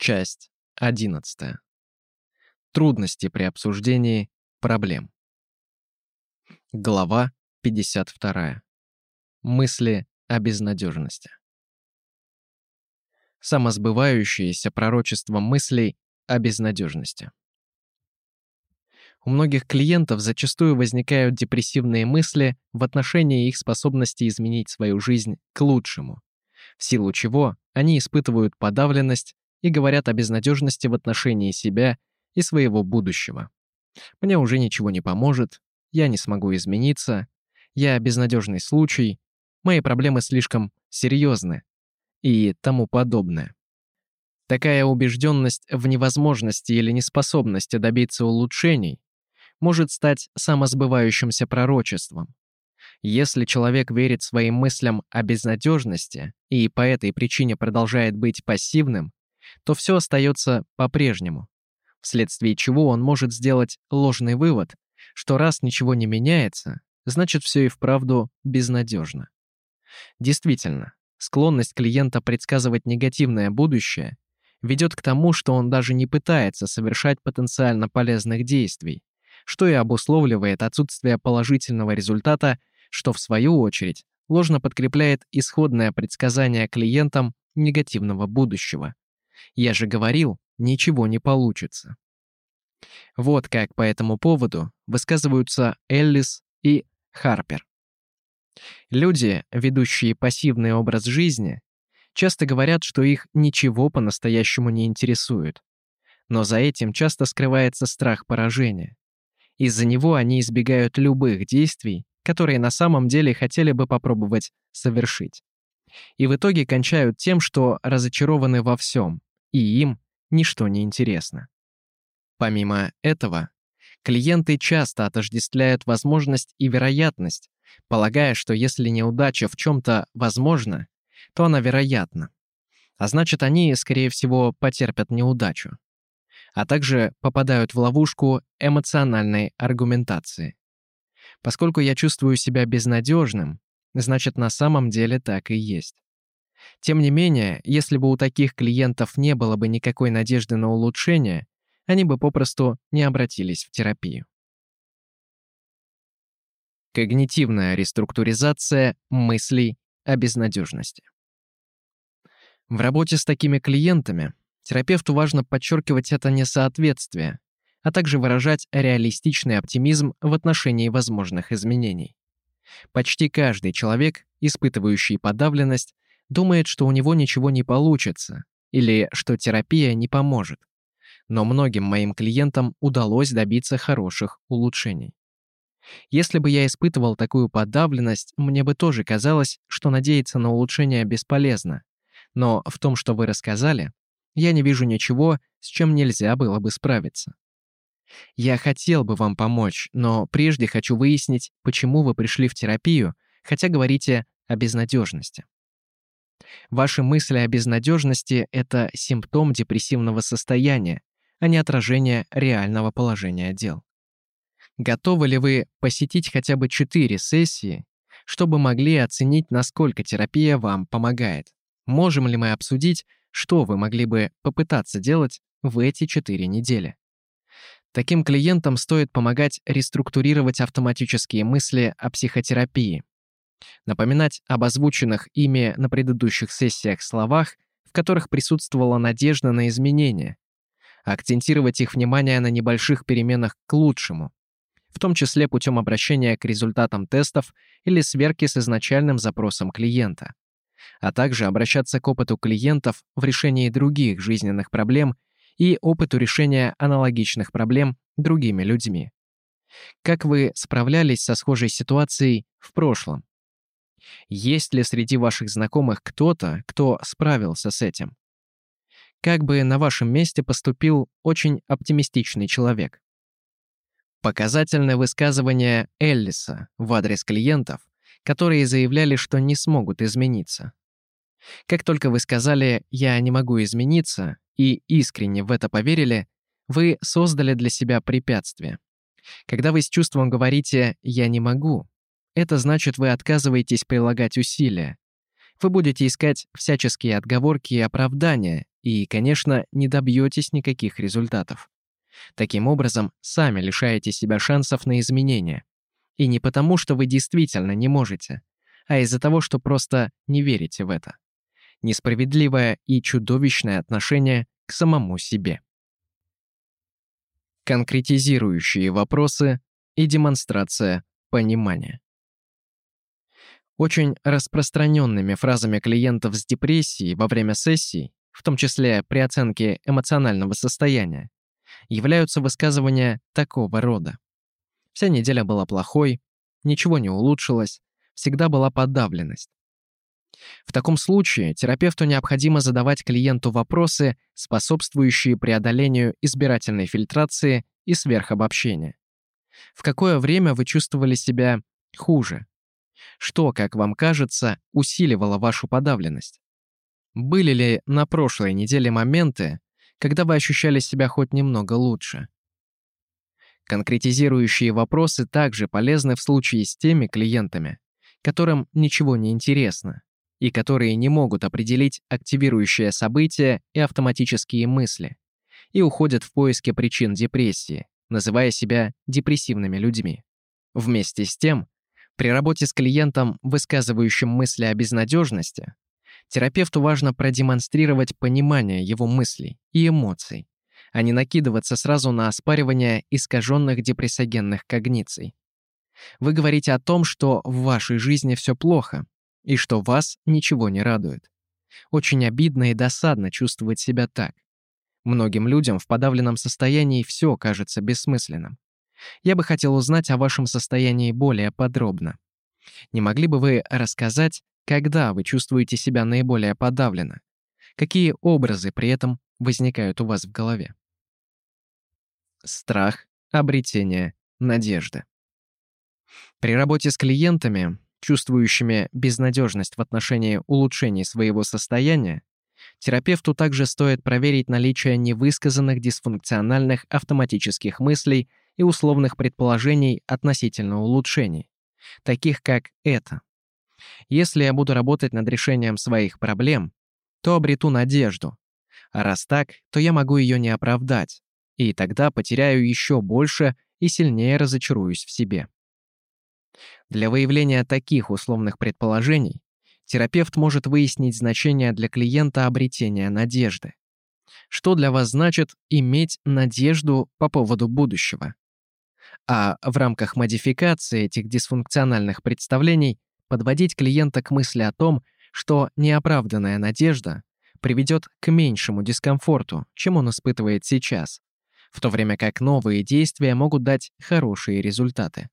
Часть 11. Трудности при обсуждении проблем. Глава 52. Мысли о безнадежности. Самосбывающееся пророчество мыслей о безнадежности. У многих клиентов зачастую возникают депрессивные мысли в отношении их способности изменить свою жизнь к лучшему, в силу чего они испытывают подавленность и говорят о безнадежности в отношении себя и своего будущего. Мне уже ничего не поможет, я не смогу измениться, я безнадежный случай, мои проблемы слишком серьезны и тому подобное. Такая убежденность в невозможности или неспособности добиться улучшений может стать самосбывающимся пророчеством. Если человек верит своим мыслям о безнадежности и по этой причине продолжает быть пассивным, то все остается по-прежнему, вследствие чего он может сделать ложный вывод, что раз ничего не меняется, значит все и вправду безнадежно. Действительно, склонность клиента предсказывать негативное будущее ведет к тому, что он даже не пытается совершать потенциально полезных действий, что и обусловливает отсутствие положительного результата, что в свою очередь ложно подкрепляет исходное предсказание клиентам негативного будущего. Я же говорил, ничего не получится. Вот как по этому поводу высказываются Эллис и Харпер. Люди, ведущие пассивный образ жизни, часто говорят, что их ничего по-настоящему не интересует. Но за этим часто скрывается страх поражения. Из-за него они избегают любых действий, которые на самом деле хотели бы попробовать совершить. И в итоге кончают тем, что разочарованы во всем, и им ничто не интересно. Помимо этого, клиенты часто отождествляют возможность и вероятность, полагая, что если неудача в чем-то возможна, то она вероятна. А значит, они, скорее всего, потерпят неудачу. А также попадают в ловушку эмоциональной аргументации. Поскольку я чувствую себя безнадежным, значит, на самом деле так и есть. Тем не менее, если бы у таких клиентов не было бы никакой надежды на улучшение, они бы попросту не обратились в терапию. Когнитивная реструктуризация мыслей о безнадежности. В работе с такими клиентами терапевту важно подчеркивать это несоответствие, а также выражать реалистичный оптимизм в отношении возможных изменений. Почти каждый человек, испытывающий подавленность, думает, что у него ничего не получится или что терапия не поможет. Но многим моим клиентам удалось добиться хороших улучшений. Если бы я испытывал такую подавленность, мне бы тоже казалось, что надеяться на улучшение бесполезно. Но в том, что вы рассказали, я не вижу ничего, с чем нельзя было бы справиться. Я хотел бы вам помочь, но прежде хочу выяснить, почему вы пришли в терапию, хотя говорите о безнадежности. Ваши мысли о безнадежности – это симптом депрессивного состояния, а не отражение реального положения дел. Готовы ли вы посетить хотя бы четыре сессии, чтобы могли оценить, насколько терапия вам помогает? Можем ли мы обсудить, что вы могли бы попытаться делать в эти четыре недели? Таким клиентам стоит помогать реструктурировать автоматические мысли о психотерапии, Напоминать об озвученных ими на предыдущих сессиях словах, в которых присутствовала надежда на изменения. Акцентировать их внимание на небольших переменах к лучшему, в том числе путем обращения к результатам тестов или сверки с изначальным запросом клиента, а также обращаться к опыту клиентов в решении других жизненных проблем и опыту решения аналогичных проблем другими людьми. Как вы справлялись со схожей ситуацией в прошлом? Есть ли среди ваших знакомых кто-то, кто справился с этим? Как бы на вашем месте поступил очень оптимистичный человек? Показательное высказывание Эллиса в адрес клиентов, которые заявляли, что не смогут измениться. Как только вы сказали «я не могу измениться» и искренне в это поверили, вы создали для себя препятствие. Когда вы с чувством говорите «я не могу», это значит, вы отказываетесь прилагать усилия. Вы будете искать всяческие отговорки и оправдания и, конечно, не добьетесь никаких результатов. Таким образом, сами лишаете себя шансов на изменения. И не потому, что вы действительно не можете, а из-за того, что просто не верите в это. Несправедливое и чудовищное отношение к самому себе. Конкретизирующие вопросы и демонстрация понимания. Очень распространенными фразами клиентов с депрессией во время сессий, в том числе при оценке эмоционального состояния, являются высказывания такого рода. Вся неделя была плохой, ничего не улучшилось, всегда была подавленность. В таком случае терапевту необходимо задавать клиенту вопросы, способствующие преодолению избирательной фильтрации и сверхобобщения. В какое время вы чувствовали себя хуже? Что, как вам кажется, усиливало вашу подавленность? Были ли на прошлой неделе моменты, когда вы ощущали себя хоть немного лучше? Конкретизирующие вопросы также полезны в случае с теми клиентами, которым ничего не интересно и которые не могут определить активирующее событие и автоматические мысли, и уходят в поиске причин депрессии, называя себя депрессивными людьми. Вместе с тем, при работе с клиентом, высказывающим мысли о безнадежности, терапевту важно продемонстрировать понимание его мыслей и эмоций, а не накидываться сразу на оспаривание искаженных депрессогенных когниций. Вы говорите о том, что в вашей жизни все плохо и что вас ничего не радует. Очень обидно и досадно чувствовать себя так. Многим людям в подавленном состоянии все кажется бессмысленным. Я бы хотел узнать о вашем состоянии более подробно. Не могли бы вы рассказать, когда вы чувствуете себя наиболее подавленно? Какие образы при этом возникают у вас в голове? Страх, обретение, надежда. При работе с клиентами, чувствующими безнадежность в отношении улучшения своего состояния, терапевту также стоит проверить наличие невысказанных дисфункциональных автоматических мыслей и условных предположений относительно улучшений, таких как это. Если я буду работать над решением своих проблем, то обрету надежду. А раз так, то я могу ее не оправдать, и тогда потеряю еще больше и сильнее разочаруюсь в себе. Для выявления таких условных предположений терапевт может выяснить значение для клиента обретения надежды. Что для вас значит иметь надежду по поводу будущего? А в рамках модификации этих дисфункциональных представлений подводить клиента к мысли о том, что неоправданная надежда приведет к меньшему дискомфорту, чем он испытывает сейчас, в то время как новые действия могут дать хорошие результаты.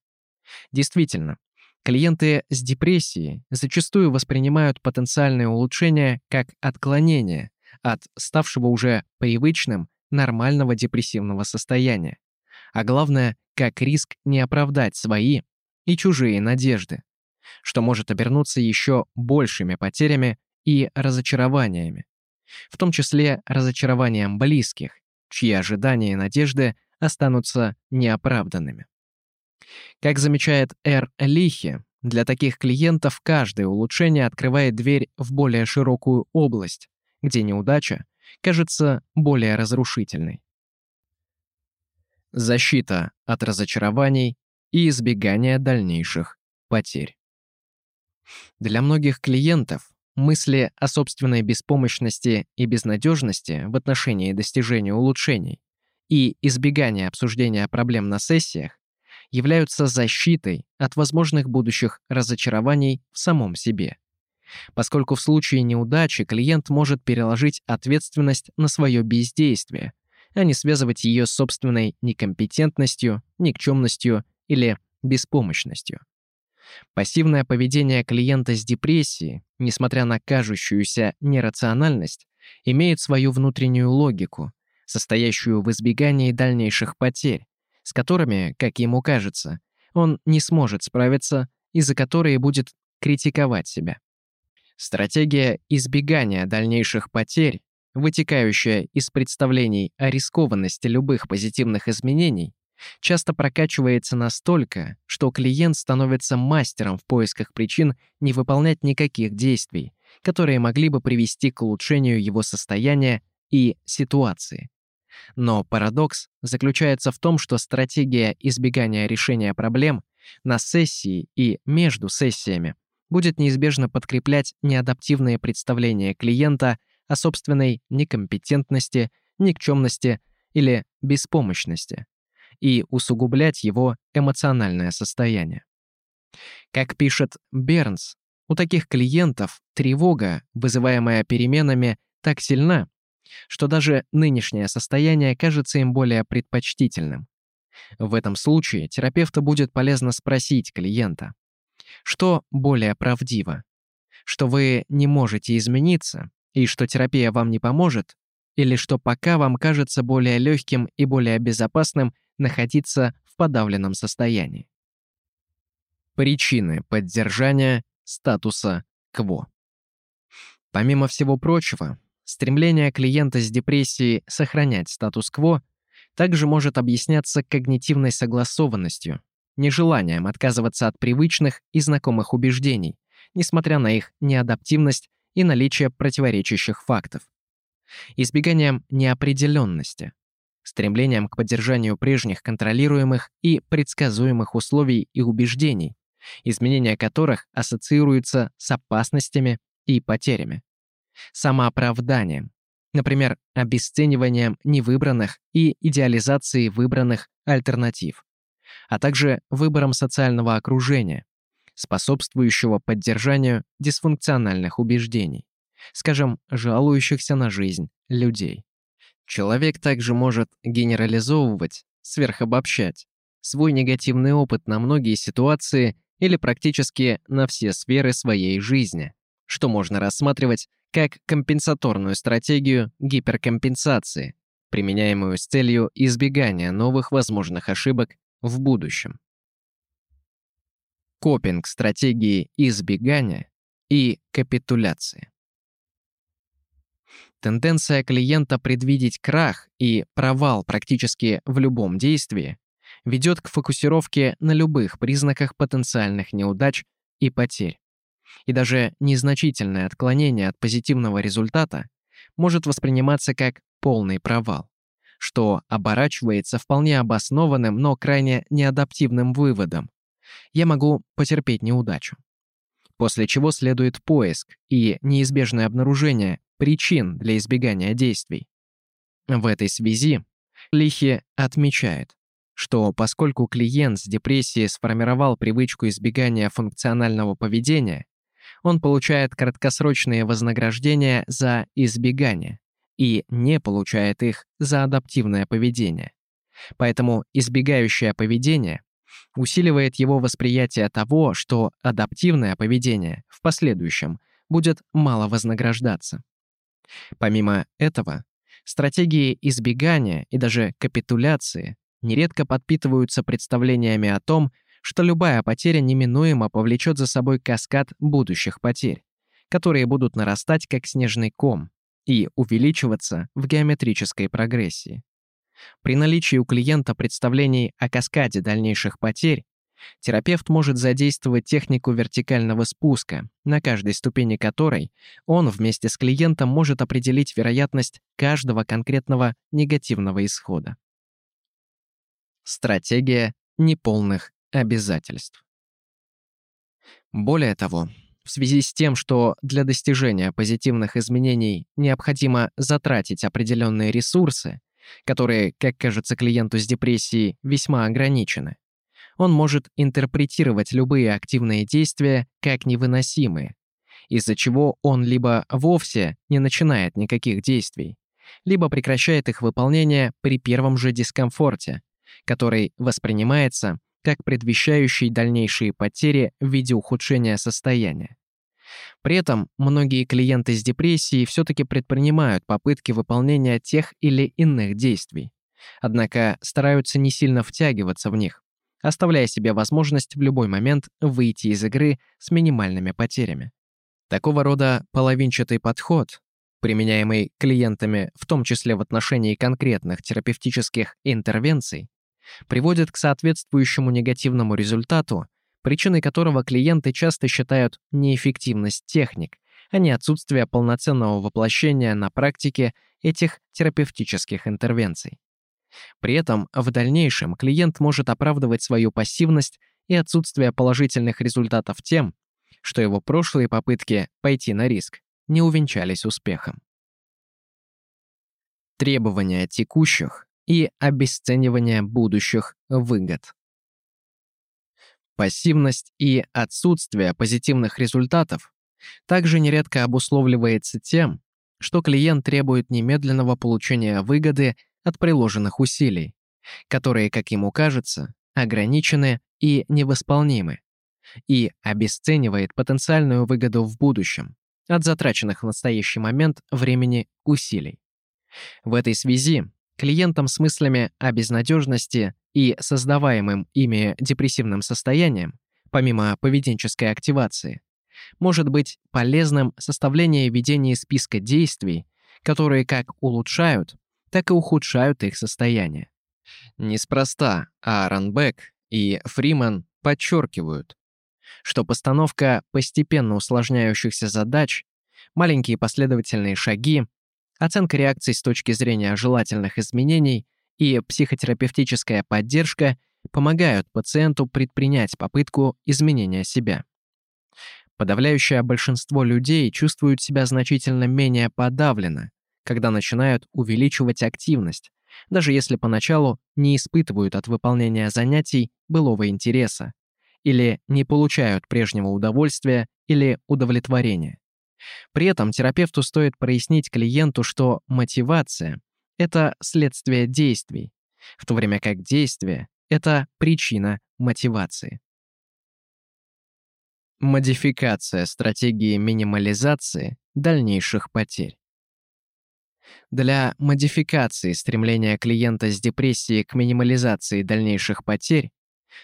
Действительно, клиенты с депрессией зачастую воспринимают потенциальные улучшения как отклонение от ставшего уже привычным нормального депрессивного состояния, а главное, как риск не оправдать свои и чужие надежды, что может обернуться еще большими потерями и разочарованиями, в том числе разочарованием близких, чьи ожидания и надежды останутся неоправданными. Как замечает Р. Лихи, для таких клиентов каждое улучшение открывает дверь в более широкую область, где неудача кажется более разрушительной защита от разочарований и избегание дальнейших потерь. Для многих клиентов мысли о собственной беспомощности и безнадежности в отношении достижения улучшений и избегания обсуждения проблем на сессиях являются защитой от возможных будущих разочарований в самом себе. Поскольку в случае неудачи клиент может переложить ответственность на свое бездействие – а не связывать ее с собственной некомпетентностью, никчемностью или беспомощностью. Пассивное поведение клиента с депрессией, несмотря на кажущуюся нерациональность, имеет свою внутреннюю логику, состоящую в избегании дальнейших потерь, с которыми, как ему кажется, он не сможет справиться и за которые будет критиковать себя. Стратегия избегания дальнейших потерь вытекающая из представлений о рискованности любых позитивных изменений, часто прокачивается настолько, что клиент становится мастером в поисках причин не выполнять никаких действий, которые могли бы привести к улучшению его состояния и ситуации. Но парадокс заключается в том, что стратегия избегания решения проблем на сессии и между сессиями будет неизбежно подкреплять неадаптивные представления клиента о собственной некомпетентности, никчемности или беспомощности и усугублять его эмоциональное состояние. Как пишет Бернс, у таких клиентов тревога, вызываемая переменами, так сильна, что даже нынешнее состояние кажется им более предпочтительным. В этом случае терапевту будет полезно спросить клиента, что более правдиво, что вы не можете измениться и что терапия вам не поможет, или что пока вам кажется более легким и более безопасным находиться в подавленном состоянии. Причины поддержания статуса КВО. Помимо всего прочего, стремление клиента с депрессией сохранять статус-кво также может объясняться когнитивной согласованностью, нежеланием отказываться от привычных и знакомых убеждений, несмотря на их неадаптивность и наличие противоречащих фактов, избеганием неопределенности, стремлением к поддержанию прежних контролируемых и предсказуемых условий и убеждений, изменения которых ассоциируются с опасностями и потерями. Самооправданием, например, обесцениванием невыбранных и идеализацией выбранных альтернатив, а также выбором социального окружения, способствующего поддержанию дисфункциональных убеждений, скажем, жалующихся на жизнь людей. Человек также может генерализовывать, сверхобобщать свой негативный опыт на многие ситуации или практически на все сферы своей жизни, что можно рассматривать как компенсаторную стратегию гиперкомпенсации, применяемую с целью избегания новых возможных ошибок в будущем. Копинг стратегии избегания и капитуляции. Тенденция клиента предвидеть крах и провал практически в любом действии ведет к фокусировке на любых признаках потенциальных неудач и потерь. И даже незначительное отклонение от позитивного результата может восприниматься как полный провал, что оборачивается вполне обоснованным, но крайне неадаптивным выводом. Я могу потерпеть неудачу. После чего следует поиск и неизбежное обнаружение причин для избегания действий. В этой связи Лихи отмечает, что поскольку клиент с депрессией сформировал привычку избегания функционального поведения, он получает краткосрочные вознаграждения за избегание и не получает их за адаптивное поведение. Поэтому избегающее поведение усиливает его восприятие того, что адаптивное поведение в последующем будет мало вознаграждаться. Помимо этого, стратегии избегания и даже капитуляции нередко подпитываются представлениями о том, что любая потеря неминуемо повлечет за собой каскад будущих потерь, которые будут нарастать как снежный ком и увеличиваться в геометрической прогрессии. При наличии у клиента представлений о каскаде дальнейших потерь, терапевт может задействовать технику вертикального спуска, на каждой ступени которой он вместе с клиентом может определить вероятность каждого конкретного негативного исхода. Стратегия неполных обязательств. Более того, в связи с тем, что для достижения позитивных изменений необходимо затратить определенные ресурсы, которые, как кажется клиенту с депрессией, весьма ограничены, он может интерпретировать любые активные действия как невыносимые, из-за чего он либо вовсе не начинает никаких действий, либо прекращает их выполнение при первом же дискомфорте, который воспринимается как предвещающий дальнейшие потери в виде ухудшения состояния. При этом многие клиенты с депрессией все-таки предпринимают попытки выполнения тех или иных действий, однако стараются не сильно втягиваться в них, оставляя себе возможность в любой момент выйти из игры с минимальными потерями. Такого рода половинчатый подход, применяемый клиентами в том числе в отношении конкретных терапевтических интервенций, приводит к соответствующему негативному результату, причиной которого клиенты часто считают неэффективность техник, а не отсутствие полноценного воплощения на практике этих терапевтических интервенций. При этом в дальнейшем клиент может оправдывать свою пассивность и отсутствие положительных результатов тем, что его прошлые попытки пойти на риск не увенчались успехом. Требования текущих и обесценивание будущих выгод. Пассивность и отсутствие позитивных результатов также нередко обусловливается тем, что клиент требует немедленного получения выгоды от приложенных усилий, которые, как ему кажется, ограничены и невосполнимы, и обесценивает потенциальную выгоду в будущем от затраченных в настоящий момент времени усилий. В этой связи клиентам с мыслями о безнадежности и создаваемым ими депрессивным состоянием, помимо поведенческой активации, может быть полезным составление и ведение списка действий, которые как улучшают, так и ухудшают их состояние. Неспроста Аарон Бек и Фриман подчеркивают, что постановка постепенно усложняющихся задач, маленькие последовательные шаги, оценка реакций с точки зрения желательных изменений и психотерапевтическая поддержка помогают пациенту предпринять попытку изменения себя. Подавляющее большинство людей чувствуют себя значительно менее подавленно, когда начинают увеличивать активность, даже если поначалу не испытывают от выполнения занятий былого интереса, или не получают прежнего удовольствия или удовлетворения. При этом терапевту стоит прояснить клиенту, что мотивация – это следствие действий, в то время как действие – это причина мотивации. Модификация стратегии минимализации дальнейших потерь. Для модификации стремления клиента с депрессией к минимализации дальнейших потерь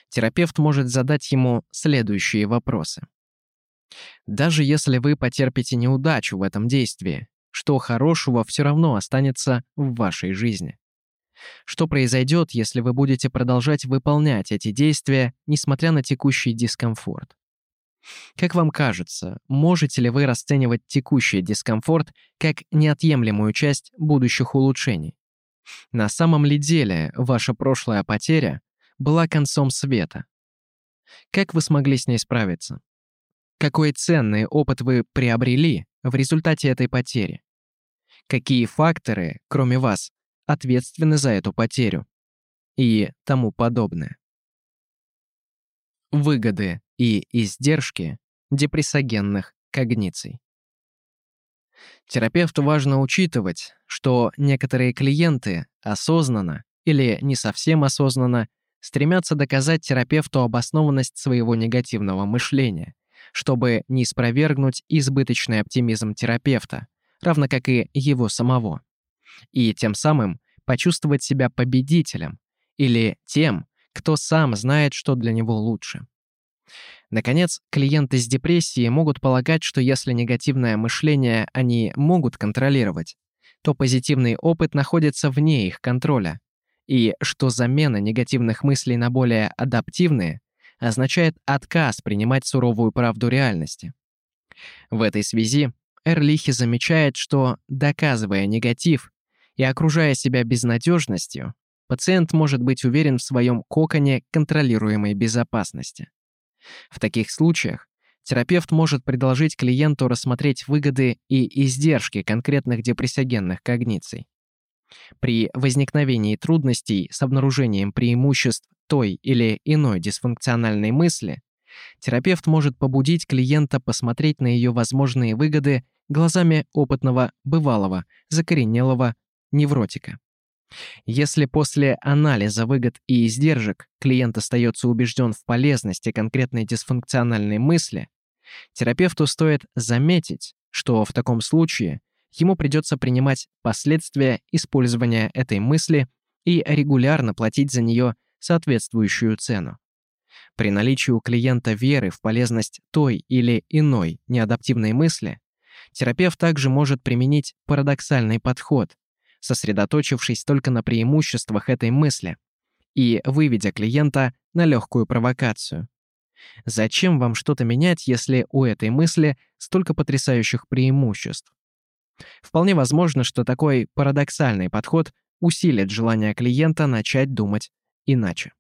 терапевт может задать ему следующие вопросы. Даже если вы потерпите неудачу в этом действии, что хорошего все равно останется в вашей жизни? Что произойдет, если вы будете продолжать выполнять эти действия, несмотря на текущий дискомфорт? Как вам кажется, можете ли вы расценивать текущий дискомфорт как неотъемлемую часть будущих улучшений? На самом ли деле ваша прошлая потеря была концом света? Как вы смогли с ней справиться? Какой ценный опыт вы приобрели в результате этой потери? Какие факторы, кроме вас, ответственны за эту потерю? И тому подобное. Выгоды и издержки депрессогенных когниций. Терапевту важно учитывать, что некоторые клиенты осознанно или не совсем осознанно стремятся доказать терапевту обоснованность своего негативного мышления, чтобы не спровергнуть избыточный оптимизм терапевта, равно как и его самого, и тем самым почувствовать себя победителем или тем, кто сам знает, что для него лучше. Наконец, клиенты с депрессией могут полагать, что если негативное мышление они могут контролировать, то позитивный опыт находится вне их контроля, и что замена негативных мыслей на более адаптивные означает отказ принимать суровую правду реальности. В этой связи Эрлихи замечает, что, доказывая негатив и окружая себя безнадежностью, пациент может быть уверен в своем коконе контролируемой безопасности. В таких случаях терапевт может предложить клиенту рассмотреть выгоды и издержки конкретных депрессогенных когниций. При возникновении трудностей с обнаружением преимуществ той или иной дисфункциональной мысли, терапевт может побудить клиента посмотреть на ее возможные выгоды глазами опытного, бывалого, закоренелого невротика. Если после анализа выгод и издержек клиент остается убежден в полезности конкретной дисфункциональной мысли, терапевту стоит заметить, что в таком случае ему придется принимать последствия использования этой мысли и регулярно платить за нее соответствующую цену. При наличии у клиента веры в полезность той или иной неадаптивной мысли, терапевт также может применить парадоксальный подход, сосредоточившись только на преимуществах этой мысли и выведя клиента на легкую провокацию. Зачем вам что-то менять, если у этой мысли столько потрясающих преимуществ? Вполне возможно, что такой парадоксальный подход усилит желание клиента начать думать иначе.